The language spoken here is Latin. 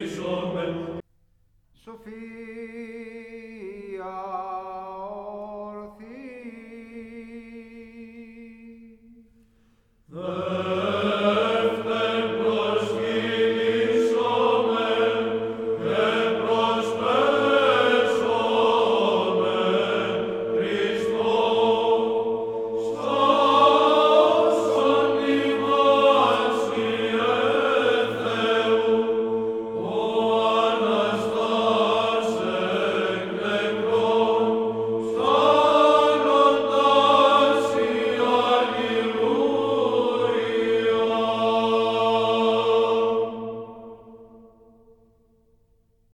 Sophia Orthi